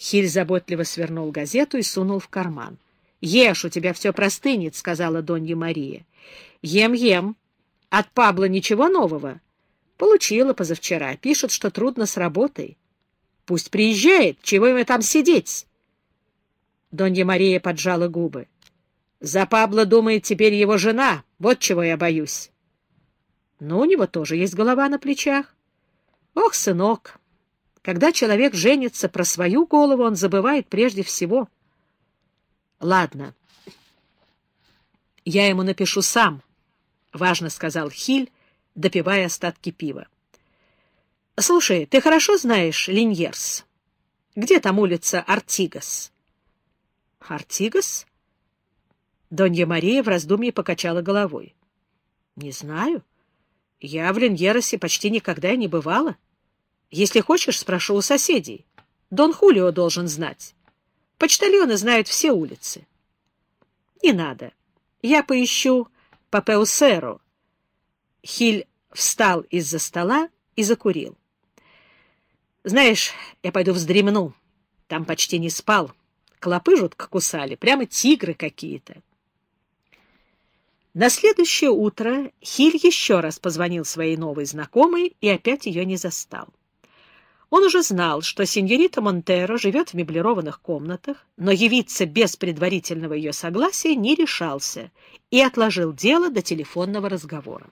Хиль заботливо свернул газету и сунул в карман. — Ешь, у тебя все простынет, — сказала Донья Мария. — Ем, ем. От Пабла ничего нового? Получила позавчера. Пишет, что трудно с работой. Пусть приезжает. Чего ему там сидеть? Донья Мария поджала губы. За Пабло думает теперь его жена. Вот чего я боюсь. Но у него тоже есть голова на плечах. Ох, сынок, когда человек женится про свою голову, он забывает прежде всего. Ладно, я ему напишу сам, — важно сказал Хиль, допивая остатки пива. — Слушай, ты хорошо знаешь Линьерс? Где там улица Артигас? — Артигас? Донья Мария в раздумье покачала головой. — Не знаю. Я в Линьеросе почти никогда не бывала. Если хочешь, спрошу у соседей. Дон Хулио должен знать. Почтальоны знают все улицы. — Не надо. Я поищу по Пеусеру. Хиль встал из-за стола и закурил. Знаешь, я пойду вздремну. Там почти не спал. Клопы жутко кусали, прямо тигры какие-то. На следующее утро Хиль еще раз позвонил своей новой знакомой и опять ее не застал. Он уже знал, что сеньорита Монтеро живет в меблированных комнатах, но явиться без предварительного ее согласия не решался и отложил дело до телефонного разговора.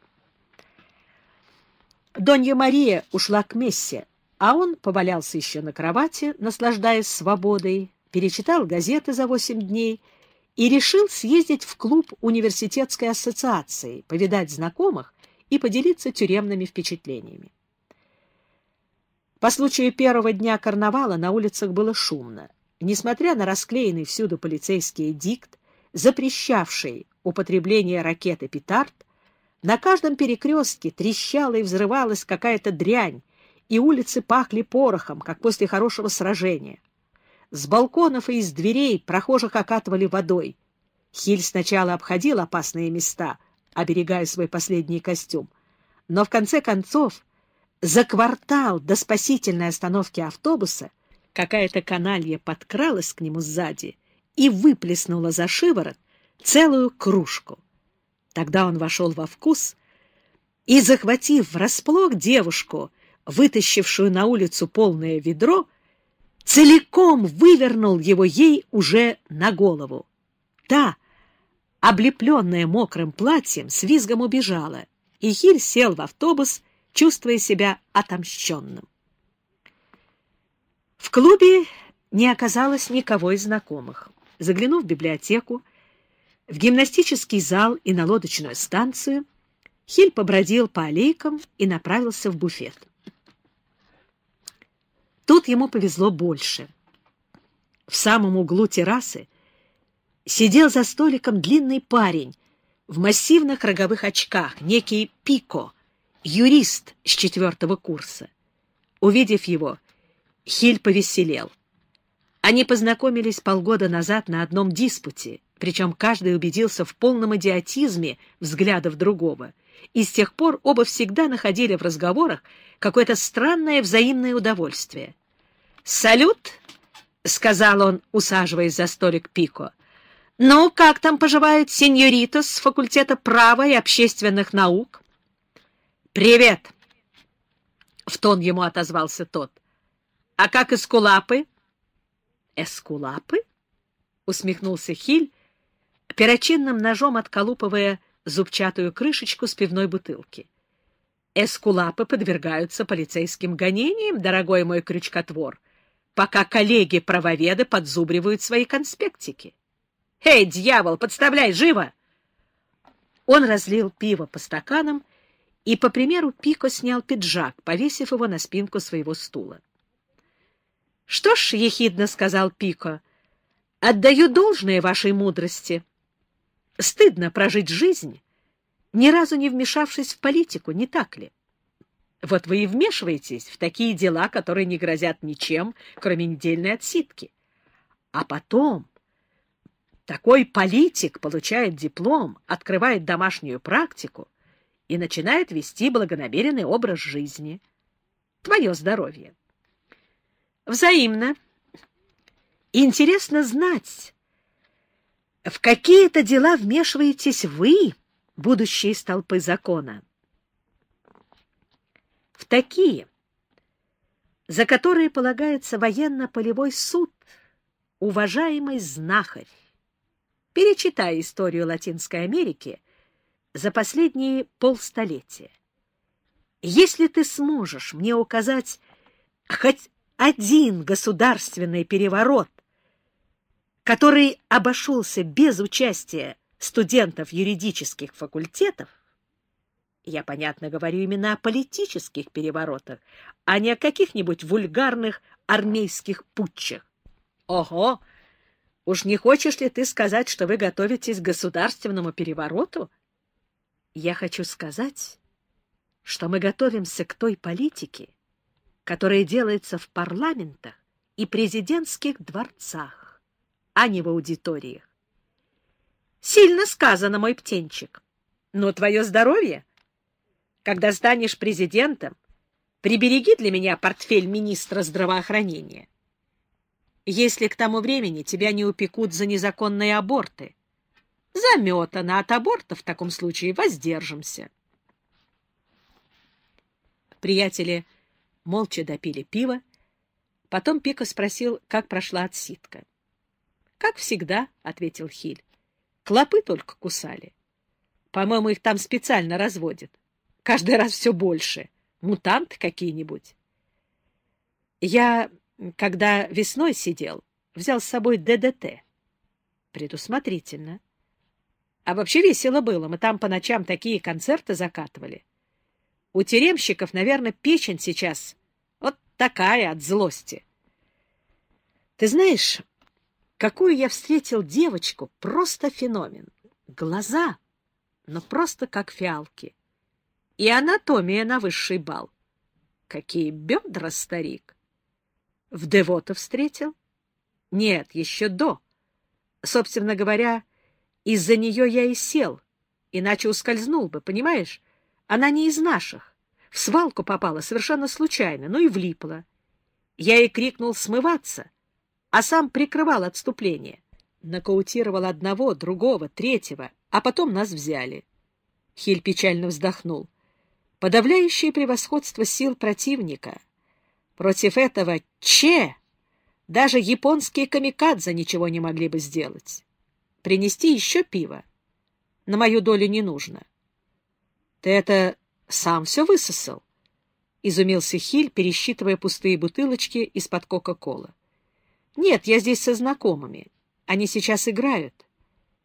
Донья Мария ушла к мессе, а он повалялся еще на кровати, наслаждаясь свободой, перечитал газеты за восемь дней и решил съездить в клуб университетской ассоциации, повидать знакомых и поделиться тюремными впечатлениями. По случаю первого дня карнавала на улицах было шумно. Несмотря на расклеенный всюду полицейский эдикт, запрещавший употребление ракеты «Петард», на каждом перекрестке трещала и взрывалась какая-то дрянь, и улицы пахли порохом, как после хорошего сражения. С балконов и из дверей прохожих окатывали водой. Хиль сначала обходил опасные места, оберегая свой последний костюм, но в конце концов за квартал до спасительной остановки автобуса какая-то каналья подкралась к нему сзади и выплеснула за шиворот целую кружку. Тогда он вошел во вкус и, захватив врасплох девушку, вытащившую на улицу полное ведро, целиком вывернул его ей уже на голову. Та, облепленная мокрым платьем, с визгом убежала, и Хиль сел в автобус, чувствуя себя отомщенным. В клубе не оказалось никого из знакомых. Заглянув в библиотеку, в гимнастический зал и на лодочную станцию, Хиль побродил по аллейкам и направился в буфет. Тут ему повезло больше. В самом углу террасы сидел за столиком длинный парень в массивных роговых очках, некий Пико — юрист с четвертого курса. Увидев его, Хиль повеселел. Они познакомились полгода назад на одном диспуте, причем каждый убедился в полном идиотизме взглядов другого, и с тех пор оба всегда находили в разговорах какое-то странное взаимное удовольствие. «Салют!» — сказал он, усаживаясь за столик Пико. «Ну, как там поживает сеньорита с факультета права и общественных наук?» «Привет!» — в тон ему отозвался тот. «А как эскулапы?» «Эскулапы?» — усмехнулся Хиль, перочинным ножом отколупывая зубчатую крышечку с пивной бутылки. «Эскулапы подвергаются полицейским гонениям, дорогой мой крючкотвор, пока коллеги-правоведы подзубривают свои конспектики. Эй, дьявол, подставляй, живо!» Он разлил пиво по стаканам и, по примеру Пико, снял пиджак, повесив его на спинку своего стула. — Что ж, — ехидно сказал Пико, — отдаю должное вашей мудрости. Стыдно прожить жизнь, ни разу не вмешавшись в политику, не так ли? Вот вы и вмешиваетесь в такие дела, которые не грозят ничем, кроме недельной отсидки. А потом такой политик получает диплом, открывает домашнюю практику, и начинает вести благонамеренный образ жизни. Твое здоровье. Взаимно. Интересно знать, в какие-то дела вмешиваетесь вы, будущие столпы закона. В такие, за которые полагается военно-полевой суд, уважаемый знахарь. Перечитай историю Латинской Америки за последние полстолетия. Если ты сможешь мне указать хоть один государственный переворот, который обошелся без участия студентов юридических факультетов, я, понятно, говорю именно о политических переворотах, а не о каких-нибудь вульгарных армейских путчах. Ого! Уж не хочешь ли ты сказать, что вы готовитесь к государственному перевороту? Я хочу сказать, что мы готовимся к той политике, которая делается в парламентах и президентских дворцах, а не в аудиториях. Сильно сказано, мой птенчик. Но твое здоровье? Когда станешь президентом, прибереги для меня портфель министра здравоохранения. Если к тому времени тебя не упекут за незаконные аборты, заметано от аборта в таком случае воздержимся. Приятели молча допили пиво. Потом Пика спросил, как прошла отсидка. — Как всегда, — ответил Хиль. — Клопы только кусали. По-моему, их там специально разводят. Каждый раз все больше. Мутанты какие-нибудь. Я, когда весной сидел, взял с собой ДДТ. Предусмотрительно. А вообще весело было. Мы там по ночам такие концерты закатывали. У тюремщиков, наверное, печень сейчас вот такая от злости. Ты знаешь, какую я встретил девочку, просто феномен. Глаза, но просто как фиалки. И анатомия на высший бал. Какие бедра, старик! В Девото встретил? Нет, еще до. Собственно говоря, из-за нее я и сел, иначе ускользнул бы, понимаешь? Она не из наших. В свалку попала совершенно случайно, но и влипла. Я ей крикнул смываться, а сам прикрывал отступление. Нокаутировал одного, другого, третьего, а потом нас взяли. Хиль печально вздохнул. Подавляющее превосходство сил противника. Против этого Че даже японские камикадзе ничего не могли бы сделать. Принести еще пиво? На мою долю не нужно. Ты это сам все высосал? — изумился Хиль, пересчитывая пустые бутылочки из-под Кока-Кола. — Нет, я здесь со знакомыми. Они сейчас играют.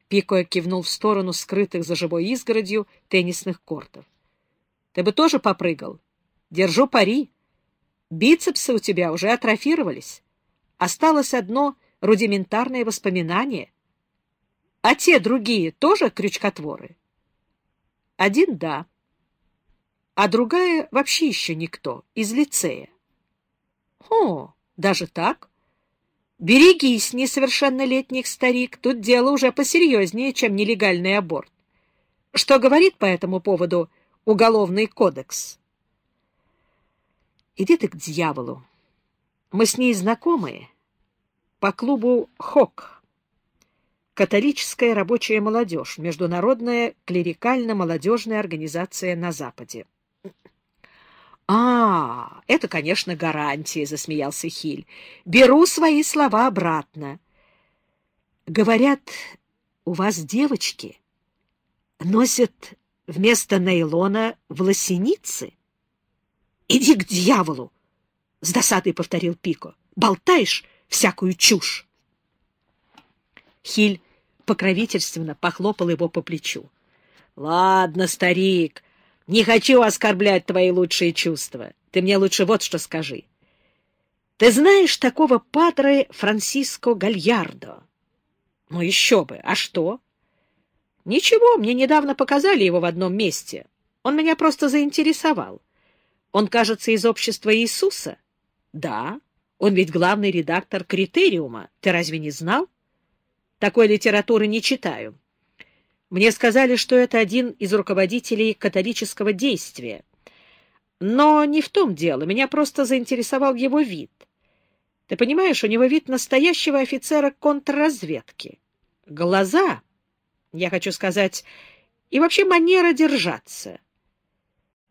Пико кивнул в сторону скрытых за живой изгородью теннисных кортов. — Ты бы тоже попрыгал? Держу пари. Бицепсы у тебя уже атрофировались. Осталось одно рудиментарное воспоминание. А те другие тоже крючкотворы? Один — да, а другая вообще еще никто, из лицея. О, даже так? Берегись, несовершеннолетних старик, тут дело уже посерьезнее, чем нелегальный аборт. Что говорит по этому поводу Уголовный кодекс? Иди ты к дьяволу. Мы с ней знакомые по клубу «Хок» католическая рабочая молодежь, международная клерикально-молодежная организация на Западе. — А, это, конечно, гарантия, — засмеялся Хиль. — Беру свои слова обратно. — Говорят, у вас девочки носят вместо нейлона власеницы? — Иди к дьяволу! — с досадой повторил Пико. — Болтаешь всякую чушь! Хиль покровительственно похлопал его по плечу. — Ладно, старик, не хочу оскорблять твои лучшие чувства. Ты мне лучше вот что скажи. Ты знаешь такого падре Франсиско Гальярдо? Ну, еще бы. А что? Ничего, мне недавно показали его в одном месте. Он меня просто заинтересовал. Он, кажется, из общества Иисуса? Да. Он ведь главный редактор Критериума. Ты разве не знал? Такой литературы не читаю. Мне сказали, что это один из руководителей католического действия. Но не в том дело. Меня просто заинтересовал его вид. Ты понимаешь, у него вид настоящего офицера контрразведки. Глаза, я хочу сказать, и вообще манера держаться —